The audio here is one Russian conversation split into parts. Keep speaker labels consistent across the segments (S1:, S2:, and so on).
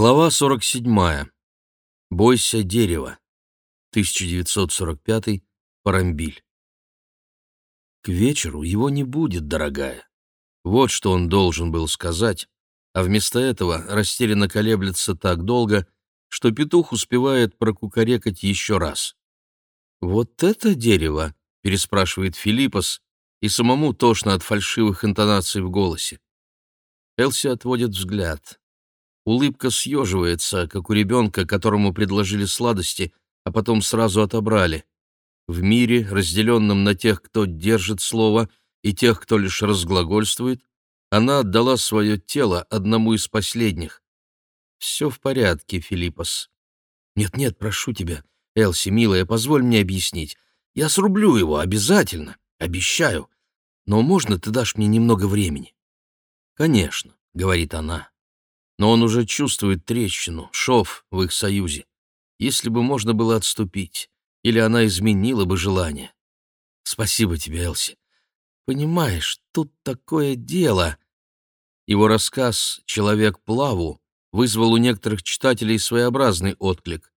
S1: Глава 47. Бойся дерева. 1945. Парамбиль. К вечеру его не будет, дорогая. Вот что он должен был сказать, а вместо этого растерянно колеблется так долго, что петух успевает прокукарекать еще раз. «Вот это дерево?» — переспрашивает Филиппос, и самому тошно от фальшивых интонаций в голосе. Элси отводит взгляд. Улыбка съеживается, как у ребенка, которому предложили сладости, а потом сразу отобрали. В мире, разделенном на тех, кто держит слово, и тех, кто лишь разглагольствует, она отдала свое тело одному из последних. «Все в порядке, Филиппос». «Нет-нет, прошу тебя, Элси, милая, позволь мне объяснить. Я срублю его, обязательно, обещаю. Но можно ты дашь мне немного времени?» «Конечно», — говорит она но он уже чувствует трещину, шов в их союзе. Если бы можно было отступить, или она изменила бы желание. Спасибо тебе, Элси. Понимаешь, тут такое дело. Его рассказ «Человек плаву» вызвал у некоторых читателей своеобразный отклик.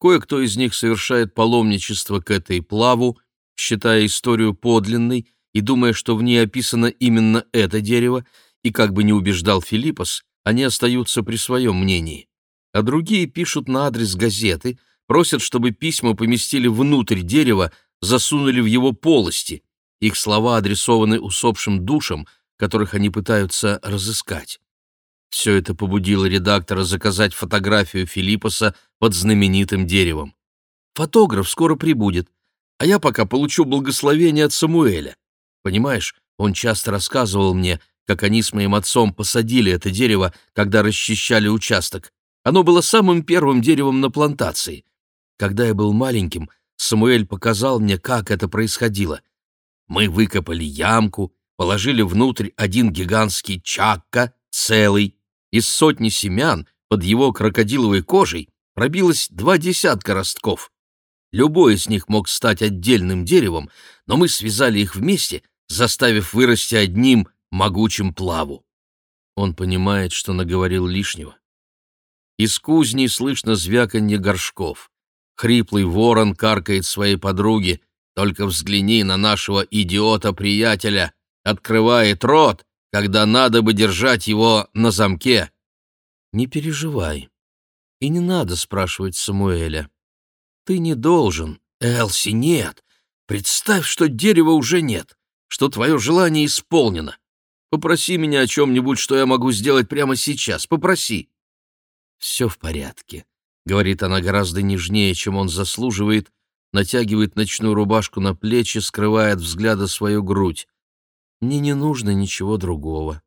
S1: Кое-кто из них совершает паломничество к этой плаву, считая историю подлинной и думая, что в ней описано именно это дерево, и как бы не убеждал Филиппос, они остаются при своем мнении. А другие пишут на адрес газеты, просят, чтобы письма поместили внутрь дерева, засунули в его полости. Их слова адресованы усопшим душам, которых они пытаются разыскать. Все это побудило редактора заказать фотографию Филиппоса под знаменитым деревом. Фотограф скоро прибудет, а я пока получу благословение от Самуэля. Понимаешь, он часто рассказывал мне, как они с моим отцом посадили это дерево, когда расчищали участок. Оно было самым первым деревом на плантации. Когда я был маленьким, Самуэль показал мне, как это происходило. Мы выкопали ямку, положили внутрь один гигантский чакка, целый. Из сотни семян под его крокодиловой кожей пробилось два десятка ростков. Любой из них мог стать отдельным деревом, но мы связали их вместе, заставив вырасти одним могучим плаву. Он понимает, что наговорил лишнего. Из кузни слышно звяканье горшков. Хриплый ворон каркает своей подруге. Только взгляни на нашего идиота-приятеля. Открывает рот, когда надо бы держать его на замке. Не переживай. И не надо спрашивать Самуэля. Ты не должен. Элси, нет. Представь, что дерева уже нет, что твое желание исполнено. Попроси меня о чем-нибудь, что я могу сделать прямо сейчас. Попроси». «Все в порядке», — говорит она гораздо нежнее, чем он заслуживает, натягивает ночную рубашку на плечи, скрывая от взгляда свою грудь. «Мне не нужно ничего другого».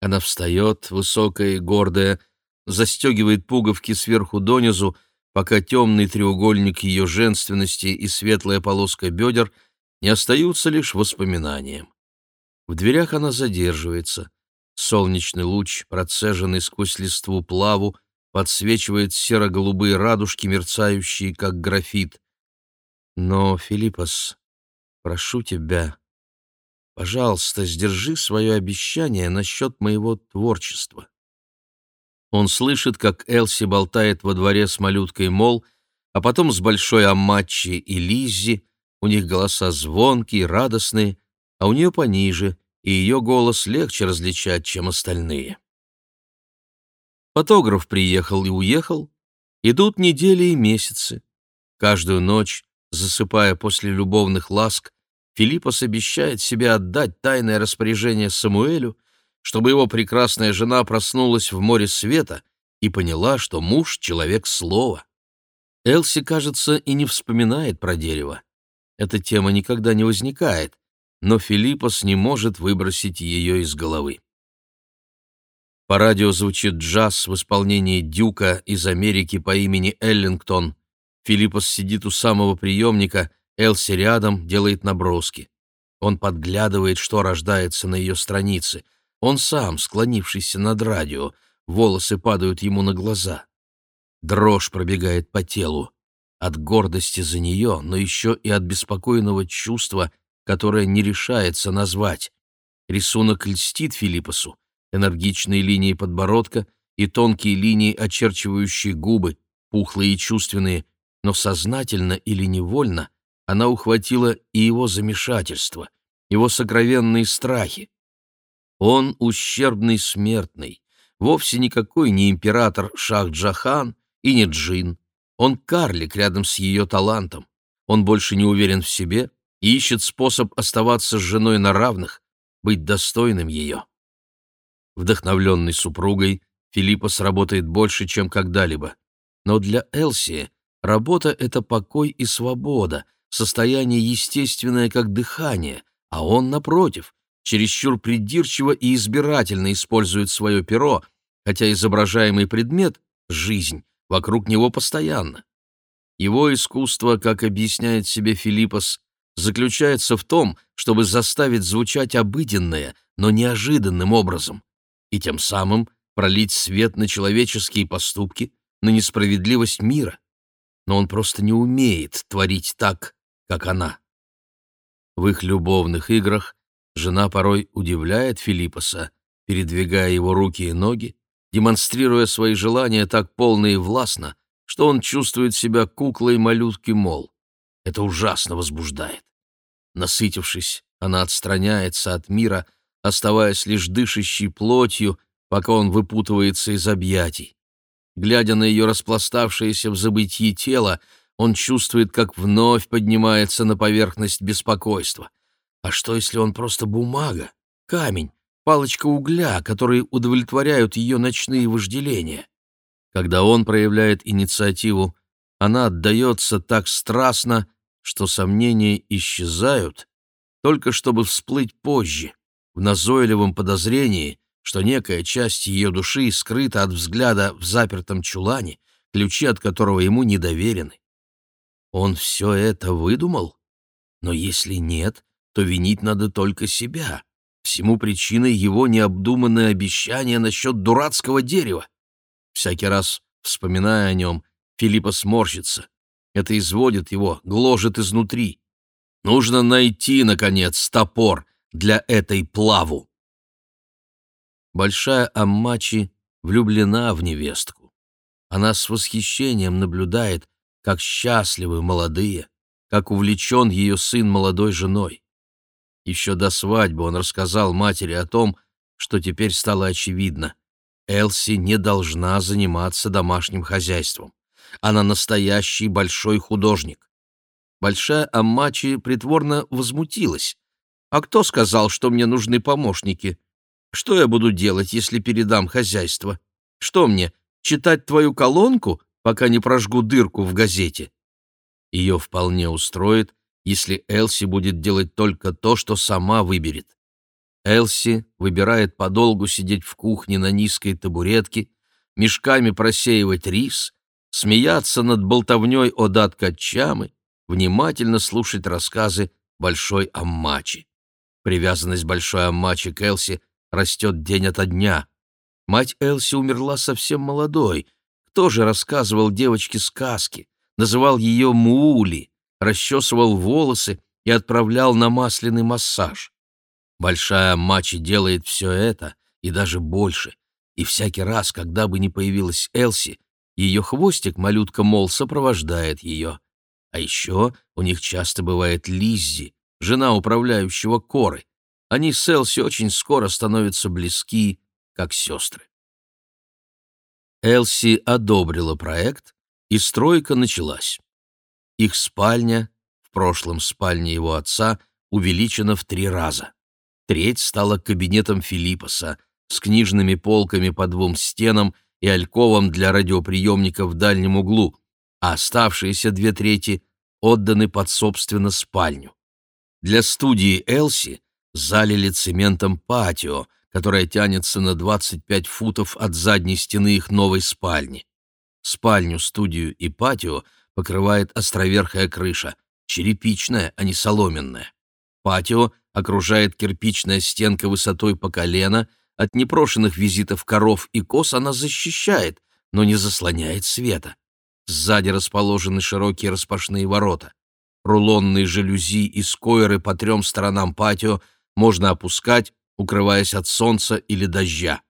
S1: Она встает, высокая и гордая, застегивает пуговки сверху донизу, пока темный треугольник ее женственности и светлая полоска бедер не остаются лишь воспоминанием. В дверях она задерживается. Солнечный луч, процеженный сквозь листву плаву, подсвечивает серо-голубые радужки, мерцающие, как графит. Но, Филиппос, прошу тебя, пожалуйста, сдержи свое обещание насчет моего творчества. Он слышит, как Элси болтает во дворе с малюткой Мол, а потом с большой Аммачи и Лиззи, у них голоса звонкие, радостные, а у нее пониже, и ее голос легче различать, чем остальные. Фотограф приехал и уехал. Идут недели и месяцы. Каждую ночь, засыпая после любовных ласк, Филиппос обещает себе отдать тайное распоряжение Самуэлю, чтобы его прекрасная жена проснулась в море света и поняла, что муж — человек слова. Элси, кажется, и не вспоминает про дерево. Эта тема никогда не возникает, но Филиппос не может выбросить ее из головы. По радио звучит джаз в исполнении Дюка из Америки по имени Эллингтон. Филиппос сидит у самого приемника, Элси рядом, делает наброски. Он подглядывает, что рождается на ее странице. Он сам, склонившийся над радио, волосы падают ему на глаза. Дрожь пробегает по телу. От гордости за нее, но еще и от беспокойного чувства — которое не решается назвать. Рисунок льстит Филиппосу. Энергичные линии подбородка, и тонкие линии, очерчивающие губы, пухлые и чувственные, но сознательно или невольно она ухватила и его замешательство, его сокровенные страхи. Он ущербный смертный, вовсе никакой не император Шах-Джахан и не джин. Он карлик рядом с ее талантом. Он больше не уверен в себе ищет способ оставаться с женой на равных, быть достойным ее. Вдохновленный супругой, Филиппа сработает больше, чем когда-либо. Но для Элси работа — это покой и свобода, состояние естественное, как дыхание, а он, напротив, чересчур придирчиво и избирательно использует свое перо, хотя изображаемый предмет — жизнь, вокруг него постоянно. Его искусство, как объясняет себе Филиппос, заключается в том, чтобы заставить звучать обыденное, но неожиданным образом, и тем самым пролить свет на человеческие поступки, на несправедливость мира. Но он просто не умеет творить так, как она. В их любовных играх жена порой удивляет Филиппоса, передвигая его руки и ноги, демонстрируя свои желания так полно и властно, что он чувствует себя куклой малютки Мол. Это ужасно возбуждает. Насытившись, она отстраняется от мира, оставаясь лишь дышащей плотью, пока он выпутывается из объятий. Глядя на ее распластавшееся в забытии тело, он чувствует, как вновь поднимается на поверхность беспокойства. А что, если он просто бумага, камень, палочка угля, которые удовлетворяют ее ночные вожделения? Когда он проявляет инициативу, она отдается так страстно, что сомнения исчезают, только чтобы всплыть позже, в назойливом подозрении, что некая часть ее души скрыта от взгляда в запертом чулане, ключи от которого ему не доверены. Он все это выдумал? Но если нет, то винить надо только себя. Всему причиной его необдуманное обещание насчет дурацкого дерева. Всякий раз, вспоминая о нем, Филиппа сморщится. Это изводит его, гложет изнутри. Нужно найти, наконец, топор для этой плаву. Большая Аммачи влюблена в невестку. Она с восхищением наблюдает, как счастливы молодые, как увлечен ее сын молодой женой. Еще до свадьбы он рассказал матери о том, что теперь стало очевидно. Элси не должна заниматься домашним хозяйством. Она настоящий большой художник. Большая Аммачи притворно возмутилась. «А кто сказал, что мне нужны помощники? Что я буду делать, если передам хозяйство? Что мне, читать твою колонку, пока не прожгу дырку в газете?» Ее вполне устроит, если Элси будет делать только то, что сама выберет. Элси выбирает подолгу сидеть в кухне на низкой табуретке, мешками просеивать рис, смеяться над болтовней о Даткачамы, внимательно слушать рассказы Большой Аммачи. Привязанность Большой Аммачи к Элси растет день ото дня. Мать Элси умерла совсем молодой. Кто же рассказывал девочке сказки, называл ее Муули, расчесывал волосы и отправлял на масляный массаж? Большая Мачи делает все это и даже больше. И всякий раз, когда бы ни появилась Элси, ее хвостик, малютка Мол, сопровождает ее. А еще у них часто бывает Лиззи, жена управляющего Коры. Они с Элси очень скоро становятся близки, как сестры. Элси одобрила проект, и стройка началась. Их спальня, в прошлом спальне его отца, увеличена в три раза. Треть стала кабинетом Филиппоса с книжными полками по двум стенам и альковом для радиоприемника в дальнем углу, а оставшиеся две трети отданы под собственно спальню. Для студии Элси залили цементом патио, которое тянется на 25 футов от задней стены их новой спальни. Спальню, студию и патио покрывает островерхая крыша, черепичная, а не соломенная. Патио окружает кирпичная стенка высотой по колено, от непрошенных визитов коров и коз она защищает, но не заслоняет света. Сзади расположены широкие распашные ворота. Рулонные жалюзи и скойры по трем сторонам патио можно опускать, укрываясь от солнца или дождя.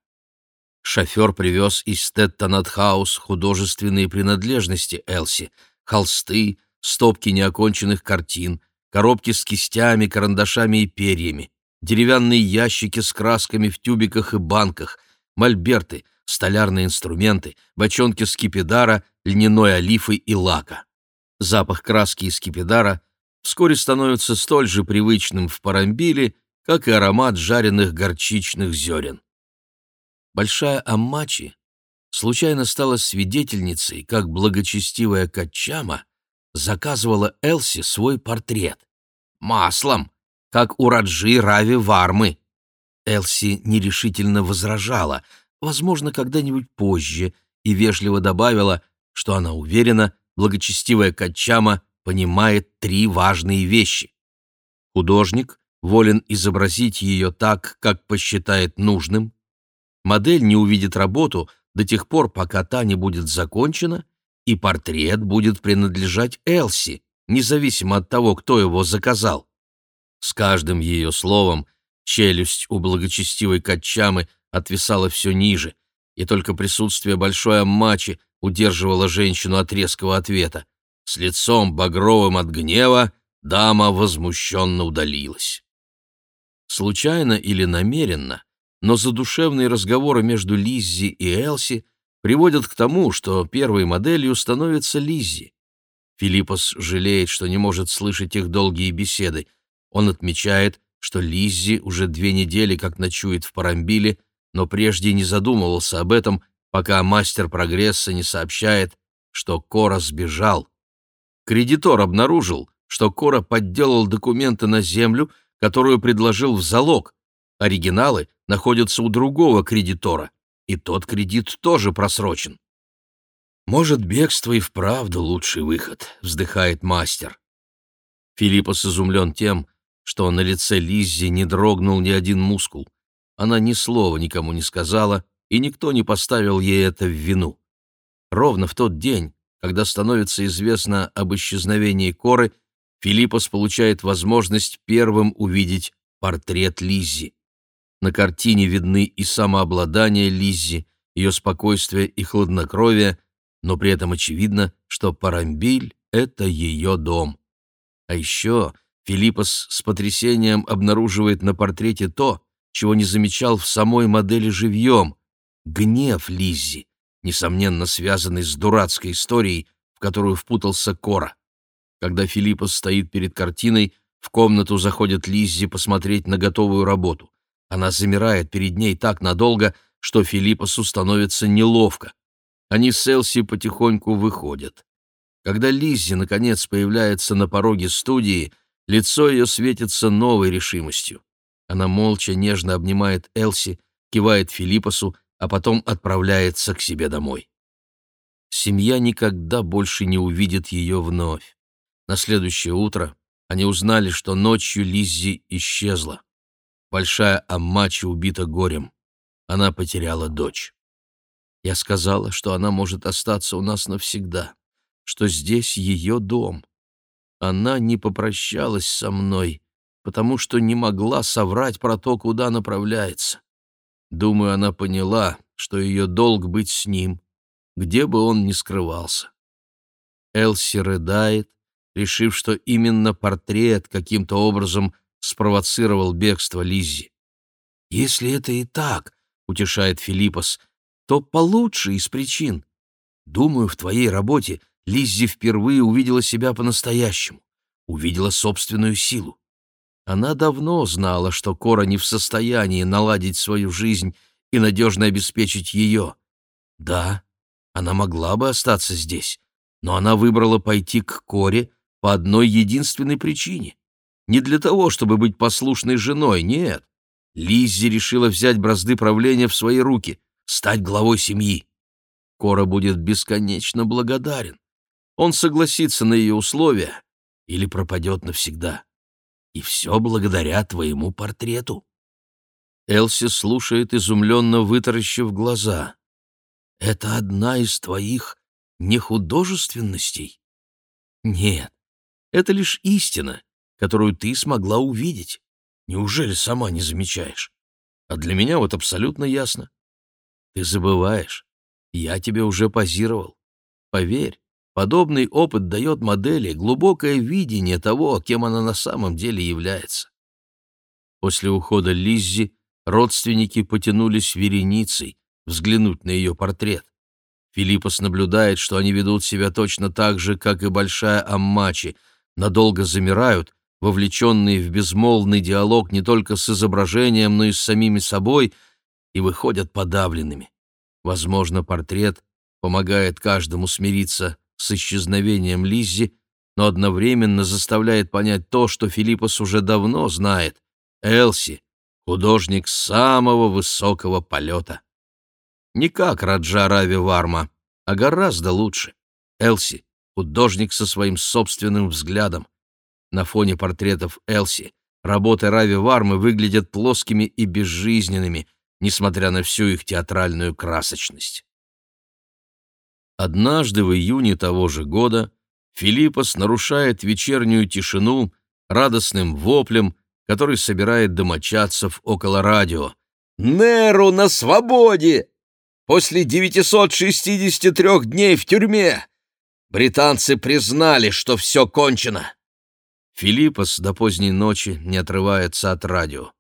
S1: Шофер привез из Теттонатхаус художественные принадлежности Элси, холсты, стопки неоконченных картин, коробки с кистями, карандашами и перьями, деревянные ящики с красками в тюбиках и банках, мольберты, столярные инструменты, бочонки скипидара, льняной олифы и лака. Запах краски и скипидара вскоре становится столь же привычным в Парамбиле, как и аромат жареных горчичных зерен. Большая Аммачи случайно стала свидетельницей, как благочестивая Качама заказывала Элси свой портрет. Маслом, как у Раджи Рави Вармы. Элси нерешительно возражала, возможно, когда-нибудь позже, и вежливо добавила, что она уверена, благочестивая Качама понимает три важные вещи. Художник волен изобразить ее так, как посчитает нужным. Модель не увидит работу до тех пор, пока та не будет закончена, и портрет будет принадлежать Элси, независимо от того, кто его заказал. С каждым ее словом челюсть у благочестивой Катчамы отвисала все ниже, и только присутствие большой аммачи удерживало женщину от резкого ответа. С лицом багровым от гнева дама возмущенно удалилась. Случайно или намеренно, но задушевные разговоры между Лиззи и Элси приводят к тому, что первой моделью становится Лиззи. Филиппос жалеет, что не может слышать их долгие беседы. Он отмечает, что Лиззи уже две недели как ночует в Парамбиле, но прежде не задумывался об этом, пока мастер прогресса не сообщает, что Кора сбежал. Кредитор обнаружил, что Кора подделал документы на землю, которую предложил в залог. Оригиналы находятся у другого кредитора, и тот кредит тоже просрочен. «Может, бегство и вправду лучший выход», — вздыхает мастер. Филиппос изумлен тем, что на лице Лиззи не дрогнул ни один мускул. Она ни слова никому не сказала, и никто не поставил ей это в вину. Ровно в тот день, когда становится известно об исчезновении Коры, Филиппос получает возможность первым увидеть портрет Лиззи. На картине видны и самообладание Лиззи, ее спокойствие и хладнокровие, но при этом очевидно, что Парамбиль — это ее дом. А еще Филиппос с потрясением обнаруживает на портрете то, чего не замечал в самой модели живьем — гнев Лиззи, несомненно связанный с дурацкой историей, в которую впутался Кора. Когда Филиппос стоит перед картиной, в комнату заходит Лиззи посмотреть на готовую работу. Она замирает перед ней так надолго, что Филиппосу становится неловко. Они с Элси потихоньку выходят. Когда Лиззи, наконец, появляется на пороге студии, лицо ее светится новой решимостью. Она молча, нежно обнимает Элси, кивает Филиппосу, а потом отправляется к себе домой. Семья никогда больше не увидит ее вновь. На следующее утро они узнали, что ночью Лиззи исчезла. Большая Аммачи убита горем. Она потеряла дочь. Я сказала, что она может остаться у нас навсегда, что здесь ее дом. Она не попрощалась со мной, потому что не могла соврать про то, куда направляется. Думаю, она поняла, что ее долг быть с ним, где бы он ни скрывался. Элси рыдает, решив, что именно портрет каким-то образом спровоцировал бегство Лиззи. «Если это и так», — утешает Филиппос, — «то получше из причин. Думаю, в твоей работе Лиззи впервые увидела себя по-настоящему, увидела собственную силу. Она давно знала, что Кора не в состоянии наладить свою жизнь и надежно обеспечить ее. Да, она могла бы остаться здесь, но она выбрала пойти к Коре по одной единственной причине. Не для того, чтобы быть послушной женой, нет. Лиззи решила взять бразды правления в свои руки, стать главой семьи. Кора будет бесконечно благодарен. Он согласится на ее условия или пропадет навсегда. И все благодаря твоему портрету. Элси слушает, изумленно вытаращив глаза. «Это одна из твоих нехудожественностей?» «Нет, это лишь истина, которую ты смогла увидеть. Неужели сама не замечаешь? А для меня вот абсолютно ясно. Ты забываешь. Я тебе уже позировал. Поверь, подобный опыт дает модели глубокое видение того, кем она на самом деле является. После ухода Лиззи родственники потянулись вереницей взглянуть на ее портрет. Филиппос наблюдает, что они ведут себя точно так же, как и Большая Аммачи, надолго замирают, вовлеченные в безмолвный диалог не только с изображением, но и с самими собой, и выходят подавленными. Возможно, портрет помогает каждому смириться с исчезновением Лиззи, но одновременно заставляет понять то, что Филиппос уже давно знает. Элси — художник самого высокого полета. Не как Раджа Рави Варма, а гораздо лучше. Элси — художник со своим собственным взглядом. На фоне портретов Элси работы Рави Вармы выглядят плоскими и безжизненными, несмотря на всю их театральную красочность. Однажды в июне того же года Филиппос нарушает вечернюю тишину радостным воплем, который собирает домочадцев около радио. «Неру на свободе! После 963 дней в тюрьме! Британцы признали, что все кончено!» Филиппос до поздней ночи не отрывается от радио.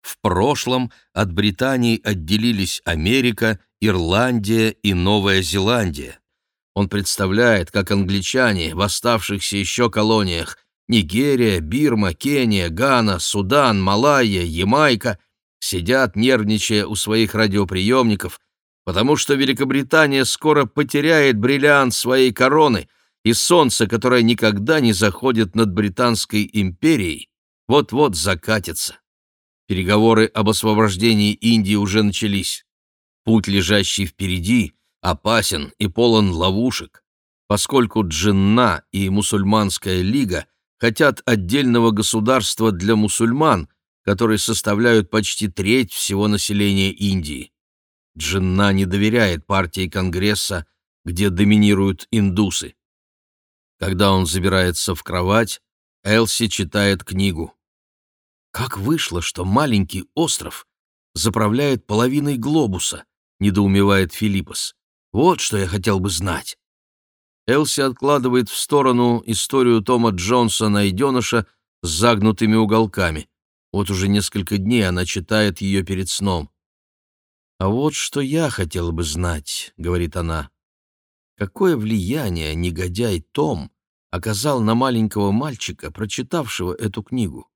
S1: В прошлом от Британии отделились Америка, Ирландия и Новая Зеландия. Он представляет, как англичане в оставшихся еще колониях Нигерия, Бирма, Кения, Гана, Судан, Малайя, Ямайка сидят, нервничая у своих радиоприемников, потому что Великобритания скоро потеряет бриллиант своей короны, и солнце, которое никогда не заходит над Британской империей, вот-вот закатится. Переговоры об освобождении Индии уже начались. Путь, лежащий впереди, опасен и полон ловушек, поскольку Джинна и мусульманская лига хотят отдельного государства для мусульман, которые составляют почти треть всего населения Индии. Джинна не доверяет партии Конгресса, где доминируют индусы. Когда он забирается в кровать, Элси читает книгу. Как вышло, что маленький остров заправляет половиной глобуса, недоумевает Филиппос. Вот что я хотел бы знать. Элси откладывает в сторону историю Тома Джонса найденыша с загнутыми уголками. Вот уже несколько дней она читает ее перед сном. «А вот что я хотела бы знать», — говорит она. «Какое влияние негодяй Том оказал на маленького мальчика, прочитавшего эту книгу?»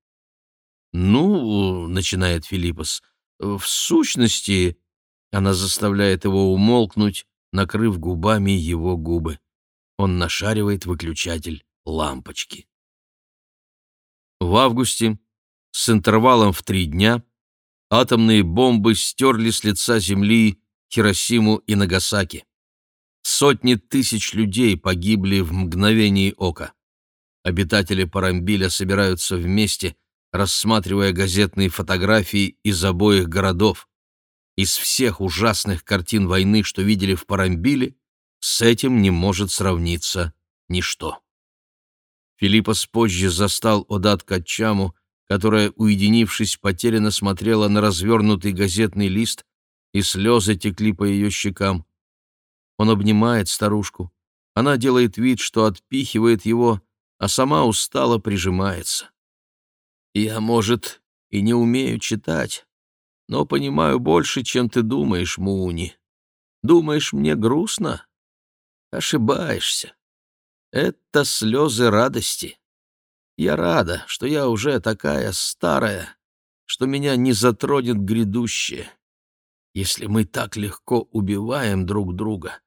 S1: «Ну, — начинает Филиппос, — в сущности...» Она заставляет его умолкнуть, накрыв губами его губы. Он нашаривает выключатель лампочки. В августе, с интервалом в три дня, атомные бомбы стерли с лица земли Хиросиму и Нагасаки. Сотни тысяч людей погибли в мгновении ока. Обитатели Парамбиля собираются вместе — рассматривая газетные фотографии из обоих городов. Из всех ужасных картин войны, что видели в Парамбиле, с этим не может сравниться ничто. Филиппос позже застал Одат Качаму, которая, уединившись, потерянно смотрела на развернутый газетный лист, и слезы текли по ее щекам. Он обнимает старушку. Она делает вид, что отпихивает его, а сама устало прижимается. Я, может, и не умею читать, но понимаю больше, чем ты думаешь, Муни. Думаешь, мне грустно? Ошибаешься. Это слезы радости. Я рада, что я уже такая старая, что меня не затронет грядущее. Если мы так легко убиваем друг друга,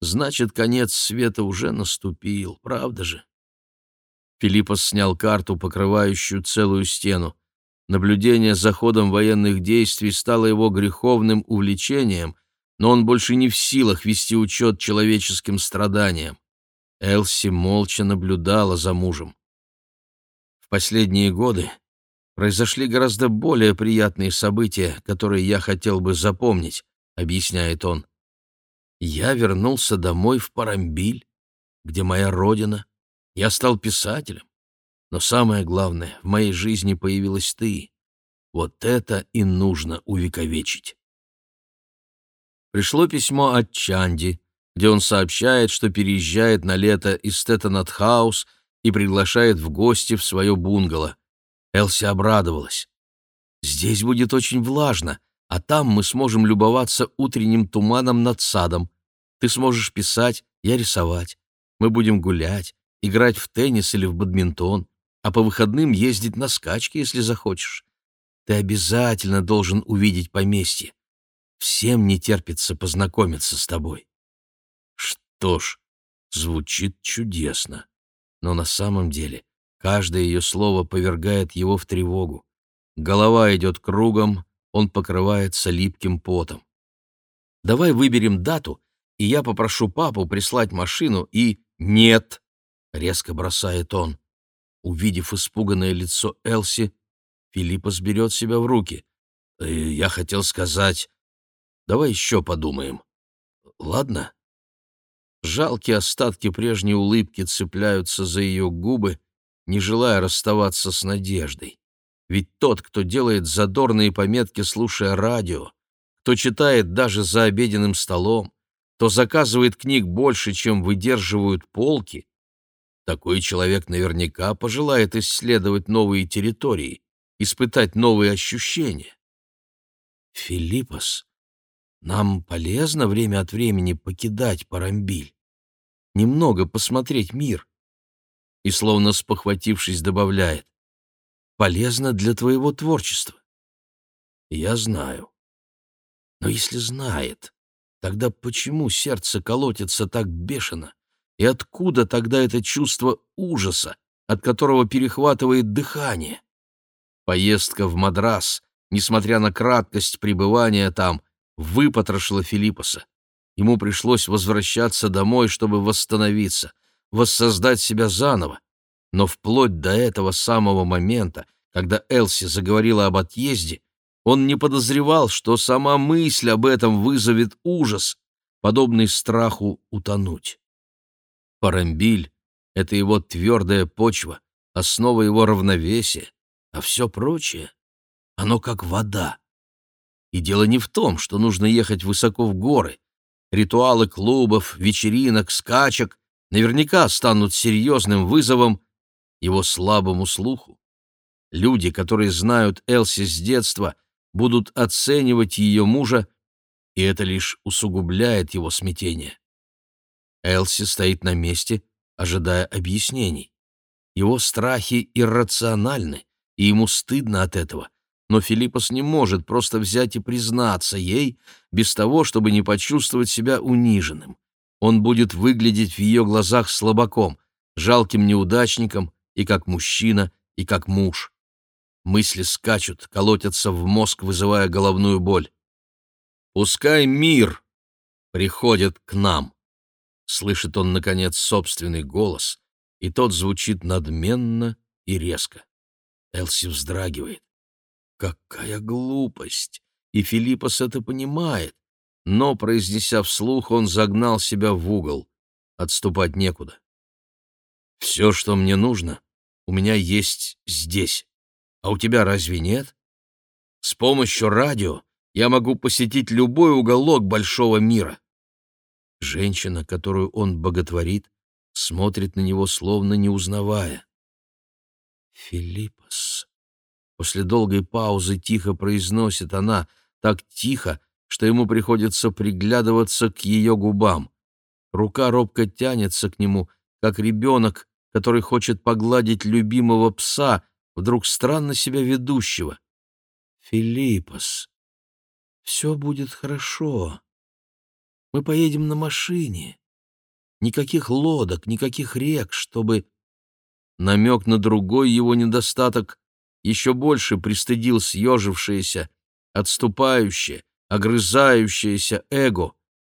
S1: значит, конец света уже наступил, правда же? Филиппос снял карту, покрывающую целую стену. Наблюдение за ходом военных действий стало его греховным увлечением, но он больше не в силах вести учет человеческим страданиям. Элси молча наблюдала за мужем. В последние годы произошли гораздо более приятные события, которые я хотел бы запомнить, объясняет он. Я вернулся домой в Парамбиль, где моя родина, я стал писателем. Но самое главное, в моей жизни появилась ты. Вот это и нужно увековечить. пришло письмо от Чанди, где он сообщает, что переезжает на лето из Тетанат-хаус и приглашает в гости в свое бунгало. Элси обрадовалась. «Здесь будет очень влажно, а там мы сможем любоваться утренним туманом над садом. Ты сможешь писать, я рисовать. Мы будем гулять, играть в теннис или в бадминтон, а по выходным ездить на скачки, если захочешь. Ты обязательно должен увидеть поместье. Всем не терпится познакомиться с тобой. Что ж, звучит чудесно. Но на самом деле каждое ее слово повергает его в тревогу. Голова идет кругом, он покрывается липким потом. Давай выберем дату, и я попрошу папу прислать машину и... Нет! — резко бросает он. Увидев испуганное лицо Элси, Филиппос берет себя в руки. «Э, «Я хотел сказать... Давай еще подумаем. Ладно?» Жалкие остатки прежней улыбки цепляются за ее губы, не желая расставаться с надеждой. Ведь тот, кто делает задорные пометки, слушая радио, кто читает даже за обеденным столом, кто заказывает книг больше, чем выдерживают полки, такой человек наверняка пожелает исследовать новые территории, испытать новые ощущения. Филиппос, нам полезно время от времени покидать Парамбиль, немного посмотреть мир. И, словно спохватившись, добавляет, полезно для твоего творчества. Я знаю. Но если знает, тогда почему сердце колотится так бешено? И откуда тогда это чувство ужаса, от которого перехватывает дыхание? Поездка в Мадрас, несмотря на краткость пребывания там, выпотрошила Филиппоса. Ему пришлось возвращаться домой, чтобы восстановиться, воссоздать себя заново. Но вплоть до этого самого момента, когда Элси заговорила об отъезде, он не подозревал, что сама мысль об этом вызовет ужас, подобный страху утонуть. Парамбиль — это его твердая почва, основа его равновесия, а все прочее, оно как вода. И дело не в том, что нужно ехать высоко в горы. Ритуалы клубов, вечеринок, скачек наверняка станут серьезным вызовом его слабому слуху. Люди, которые знают Элси с детства, будут оценивать ее мужа, и это лишь усугубляет его смятение. Элси стоит на месте, ожидая объяснений. Его страхи иррациональны, и ему стыдно от этого. Но Филиппос не может просто взять и признаться ей, без того, чтобы не почувствовать себя униженным. Он будет выглядеть в ее глазах слабаком, жалким неудачником и как мужчина, и как муж. Мысли скачут, колотятся в мозг, вызывая головную боль. «Пускай мир приходит к нам», — слышит он, наконец, собственный голос, и тот звучит надменно и резко. Элси вздрагивает. Какая глупость! И Филиппос это понимает. Но, произнеся вслух, он загнал себя в угол. Отступать некуда. «Все, что мне нужно, у меня есть здесь. А у тебя разве нет? С помощью радио я могу посетить любой уголок большого мира». Женщина, которую он боготворит, смотрит на него, словно не узнавая. «Филиппос!» После долгой паузы тихо произносит она, так тихо, что ему приходится приглядываться к ее губам. Рука робко тянется к нему, как ребенок, который хочет погладить любимого пса, вдруг странно себя ведущего. «Филиппос, все будет хорошо. Мы поедем на машине. Никаких лодок, никаких рек, чтобы Намек на другой его недостаток еще больше пристыдил съежившееся, отступающее, огрызающееся эго,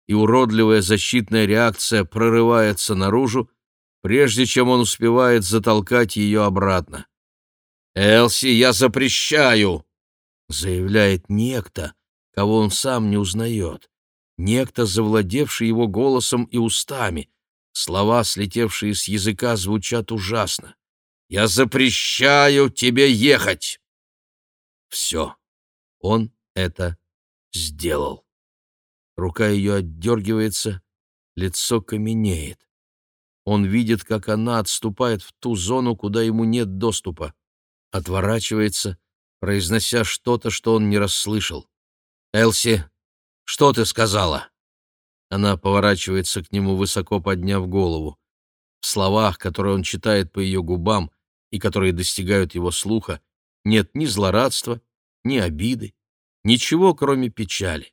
S1: и уродливая защитная реакция прорывается наружу, прежде чем он успевает затолкать ее обратно. «Элси, я запрещаю!» — заявляет некто, кого он сам не узнает, некто, завладевший его голосом и устами, Слова, слетевшие с языка, звучат ужасно. «Я запрещаю тебе ехать!» Все. Он это сделал. Рука ее отдергивается, лицо каменеет. Он видит, как она отступает в ту зону, куда ему нет доступа. Отворачивается, произнося что-то, что он не расслышал. «Элси, что ты сказала?» Она поворачивается к нему, высоко подняв голову. В словах, которые он читает по ее губам и которые достигают его слуха, нет ни злорадства, ни обиды, ничего, кроме печали.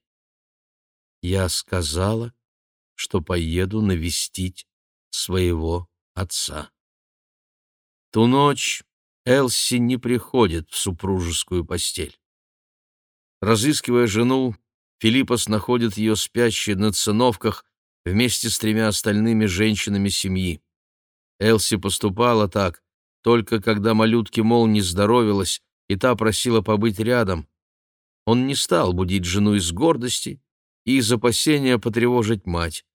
S1: Я сказала, что поеду навестить своего отца. Ту ночь Элси не приходит в супружескую постель. Разыскивая жену, Филиппос находит ее спящей на циновках вместе с тремя остальными женщинами семьи. Элси поступала так, только когда малютке, мол, не здоровилась, и та просила побыть рядом. Он не стал будить жену из гордости и из опасения потревожить мать.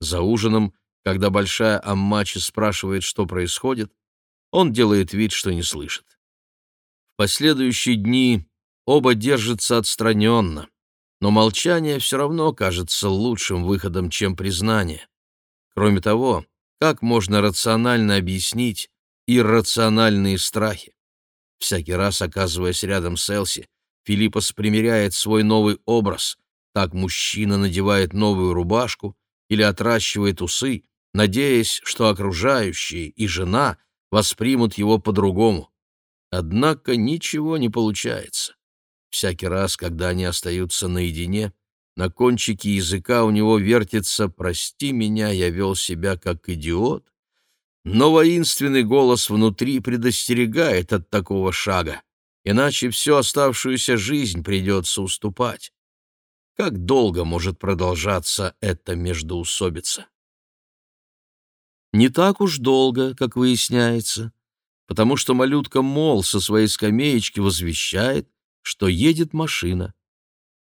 S1: За ужином, когда большая Аммачи спрашивает, что происходит, он делает вид, что не слышит. В последующие дни оба держатся отстраненно, но молчание все равно кажется лучшим выходом, чем признание. Кроме того, как можно рационально объяснить иррациональные страхи? Всякий раз, оказываясь рядом с Элси, Филиппос примеряет свой новый образ. Так мужчина надевает новую рубашку или отращивает усы, надеясь, что окружающие и жена воспримут его по-другому. Однако ничего не получается. Всякий раз, когда они остаются наедине, на кончике языка у него вертится «Прости меня, я вел себя как идиот», но воинственный голос внутри предостерегает от такого шага, иначе всю оставшуюся жизнь придется уступать. Как долго может продолжаться эта междоусобица? Не так уж долго, как выясняется, потому что малютка Мол со своей скамеечки возвещает, что едет машина.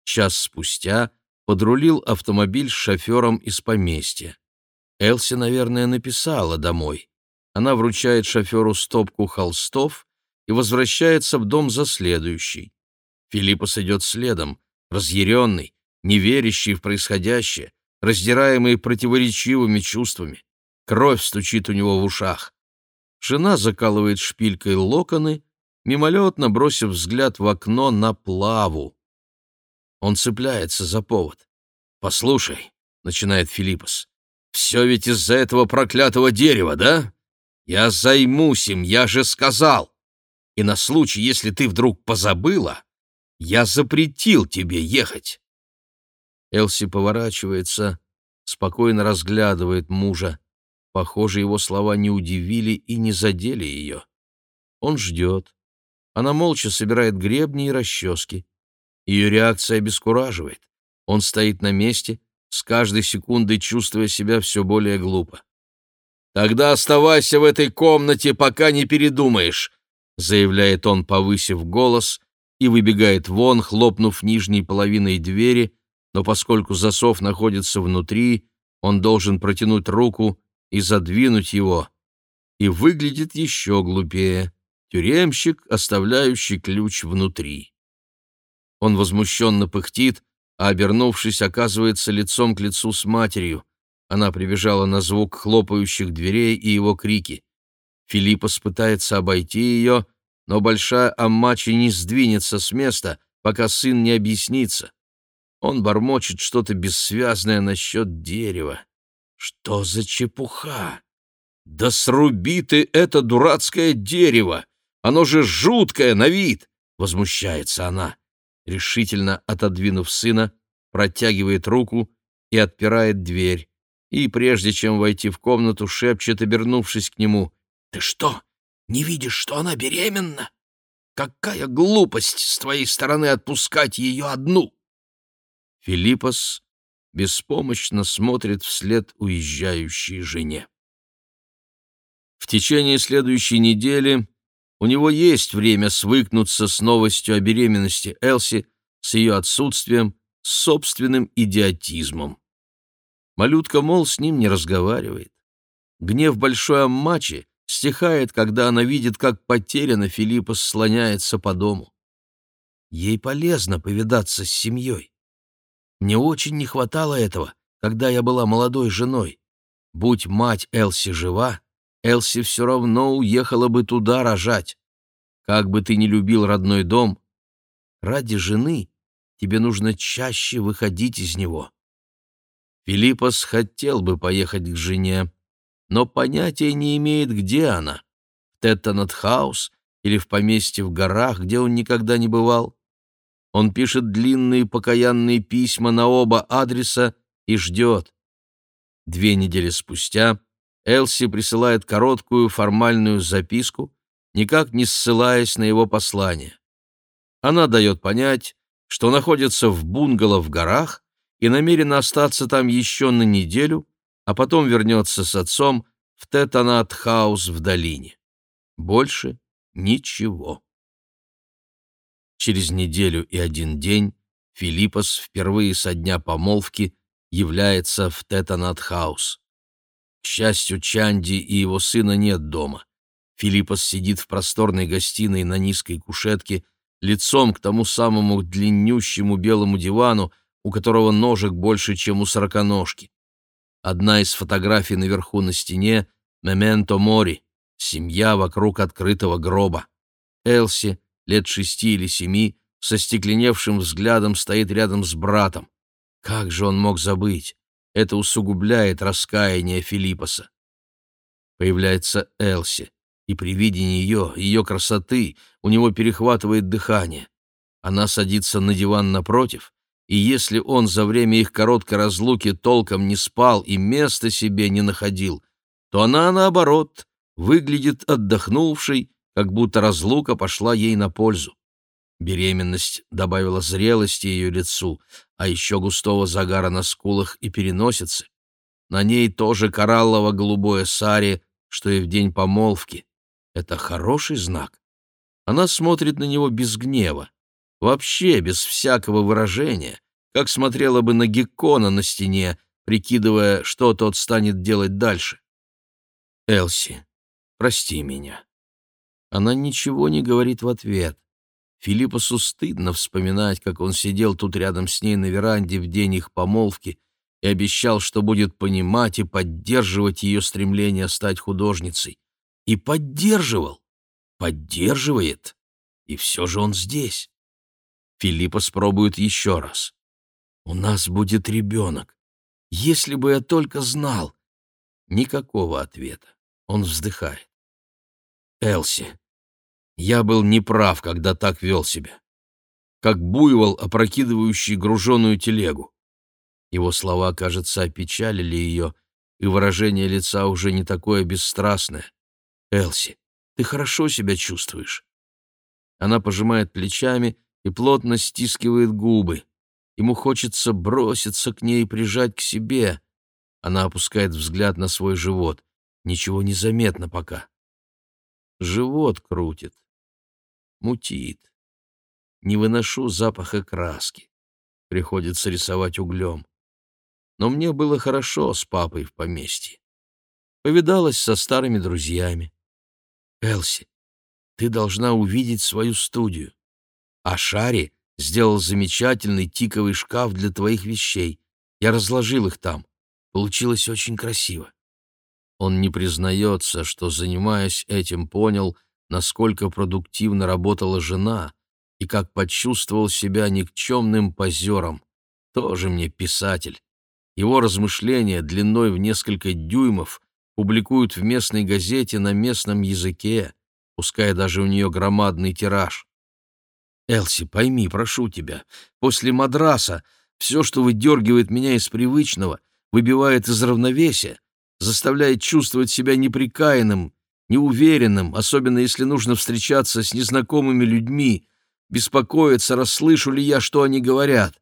S1: Час спустя подрулил автомобиль с шофером из поместья. Элси, наверное, написала домой. Она вручает шоферу стопку холстов и возвращается в дом за следующий. Филиппос идет следом, разъяренный, неверящий в происходящее, раздираемый противоречивыми чувствами. Кровь стучит у него в ушах. Жена закалывает шпилькой локоны, мимолетно бросив взгляд в окно на плаву. Он цепляется за повод. «Послушай», — начинает Филиппос, все ведь из-за этого проклятого дерева, да? Я займусь им, я же сказал. И на случай, если ты вдруг позабыла, я запретил тебе ехать. Элси поворачивается, спокойно разглядывает мужа. Похоже, его слова не удивили и не задели ее. Он ждет. Она молча собирает гребни и расчески. Ее реакция обескураживает. Он стоит на месте, с каждой секундой чувствуя себя все более глупо. «Тогда оставайся в этой комнате, пока не передумаешь», — заявляет он, повысив голос, и выбегает вон, хлопнув нижней половиной двери, но поскольку засов находится внутри, он должен протянуть руку и задвинуть его. И выглядит еще глупее. Тюремщик, оставляющий ключ внутри. Он возмущенно пыхтит, а, обернувшись, оказывается лицом к лицу с матерью. Она прибежала на звук хлопающих дверей и его крики. Филиппос пытается обойти ее, но большая Аммачи не сдвинется с места, пока сын не объяснится. Он бормочет что-то бессвязное насчет дерева. Что за чепуха? Да сруби ты это дурацкое дерево! Оно же жуткое на вид! Возмущается она решительно отодвинув сына, протягивает руку и отпирает дверь. И прежде чем войти в комнату, шепчет, обернувшись к нему. «Ты что, не видишь, что она беременна? Какая глупость с твоей стороны отпускать ее одну!» Филиппос беспомощно смотрит вслед уезжающей жене. В течение следующей недели у него есть время свыкнуться с новостью о беременности Элси, с ее отсутствием, с собственным идиотизмом. Малютка, мол, с ним не разговаривает. Гнев большой Аммачи стихает, когда она видит, как потеряно Филиппа слоняется по дому. Ей полезно повидаться с семьей. Мне очень не хватало этого, когда я была молодой женой. Будь мать Элси жива, Элси все равно уехала бы туда рожать. Как бы ты ни любил родной дом, ради жены тебе нужно чаще выходить из него. Филиппос хотел бы поехать к жене, но понятия не имеет, где она. В Теттонат-хаус или в поместье в горах, где он никогда не бывал. Он пишет длинные покаянные письма на оба адреса и ждет. Две недели спустя Элси присылает короткую формальную записку, никак не ссылаясь на его послание. Она дает понять, что находится в бунгало в горах и намерена остаться там еще на неделю, а потом вернется с отцом в Тетанат-хаус в долине. Больше ничего. Через неделю и один день Филиппос впервые со дня помолвки является в Тетанат-хаус. К счастью, Чанди и его сына нет дома. Филиппос сидит в просторной гостиной на низкой кушетке, лицом к тому самому длиннющему белому дивану, у которого ножек больше, чем у сороконожки. Одна из фотографий наверху на стене — «Мементо Мори» — семья вокруг открытого гроба. Элси, лет шести или семи, со стекленевшим взглядом стоит рядом с братом. Как же он мог забыть? Это усугубляет раскаяние Филиппоса. Появляется Элси, и при виде нее, ее красоты, у него перехватывает дыхание. Она садится на диван напротив, и если он за время их короткой разлуки толком не спал и места себе не находил, то она, наоборот, выглядит отдохнувшей, как будто разлука пошла ей на пользу. Беременность добавила зрелости ее лицу, а еще густого загара на скулах и переносице. На ней тоже кораллово-голубое сари, что и в день помолвки. Это хороший знак. Она смотрит на него без гнева, вообще без всякого выражения, как смотрела бы на Геккона на стене, прикидывая, что тот станет делать дальше. «Элси, прости меня». Она ничего не говорит в ответ. Филиппосу стыдно вспоминать, как он сидел тут рядом с ней на веранде в день их помолвки и обещал, что будет понимать и поддерживать ее стремление стать художницей. И поддерживал, поддерживает, и все же он здесь. Филиппос пробует еще раз. «У нас будет ребенок. Если бы я только знал!» Никакого ответа. Он вздыхает. «Элси, я был неправ, когда так вел себя. Как буйвол, опрокидывающий груженую телегу. Его слова, кажется, опечалили ее, и выражение лица уже не такое бесстрастное. «Элси, ты хорошо себя чувствуешь?» Она пожимает плечами и плотно стискивает губы. Ему хочется броситься к ней и прижать к себе. Она опускает взгляд на свой живот. Ничего не заметно пока. Живот крутит мутит. Не выношу запаха краски. Приходится рисовать углем. Но мне было хорошо с папой в поместье. Повидалась со старыми друзьями. Элси, ты должна увидеть свою студию. А Шари сделал замечательный тиковый шкаф для твоих вещей. Я разложил их там. Получилось очень красиво. Он не признается, что, занимаясь этим, понял, насколько продуктивно работала жена и как почувствовал себя никчемным позером. Тоже мне писатель. Его размышления длиной в несколько дюймов публикуют в местной газете на местном языке, пускай даже у нее громадный тираж. Элси, пойми, прошу тебя, после мадраса все, что выдергивает меня из привычного, выбивает из равновесия, заставляет чувствовать себя неприкаянным, неуверенным, особенно если нужно встречаться с незнакомыми людьми, беспокоиться, расслышу ли я, что они говорят.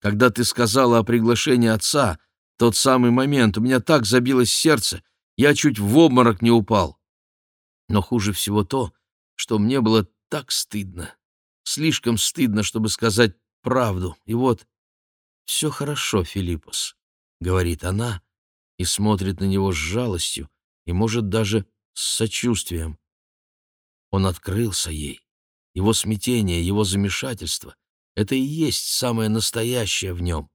S1: Когда ты сказала о приглашении отца, тот самый момент, у меня так забилось сердце, я чуть в обморок не упал. Но хуже всего то, что мне было так стыдно, слишком стыдно, чтобы сказать правду. И вот, все хорошо, Филиппос, — говорит она и смотрит на него с жалостью и, может, даже с сочувствием. Он открылся ей. Его смятение, его замешательство — это и есть самое настоящее в нем.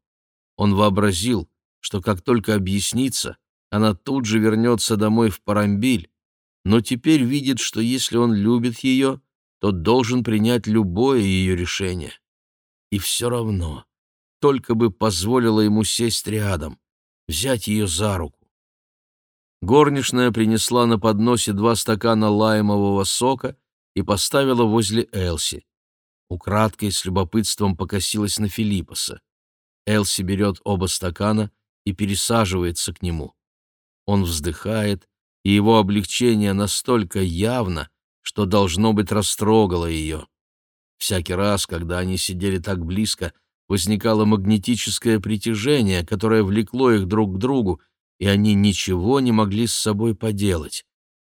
S1: Он вообразил, что как только объяснится, она тут же вернется домой в Парамбиль, но теперь видит, что если он любит ее, то должен принять любое ее решение. И все равно, только бы позволила ему сесть рядом, взять ее за руку. Горничная принесла на подносе два стакана лаймового сока и поставила возле Элси. Украдкой с любопытством покосилась на Филиппоса. Элси берет оба стакана и пересаживается к нему. Он вздыхает, и его облегчение настолько явно, что, должно быть, растрогало ее. Всякий раз, когда они сидели так близко, возникало магнетическое притяжение, которое влекло их друг к другу, и они ничего не могли с собой поделать.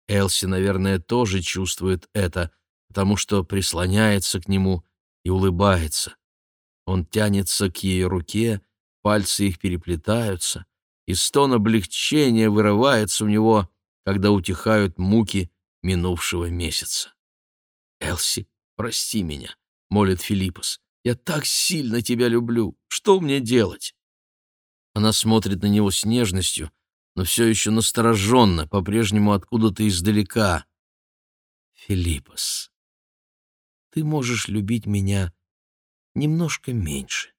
S1: Элси, наверное, тоже чувствует это, потому что прислоняется к нему и улыбается. Он тянется к ее руке, пальцы их переплетаются, и стон облегчения вырывается у него, когда утихают муки минувшего месяца. «Элси, прости меня», — молит Филиппос. «Я так сильно тебя люблю. Что мне делать?» Она смотрит на него с нежностью, но все еще настороженно, по-прежнему откуда-то издалека. «Филиппос, ты можешь любить меня немножко меньше.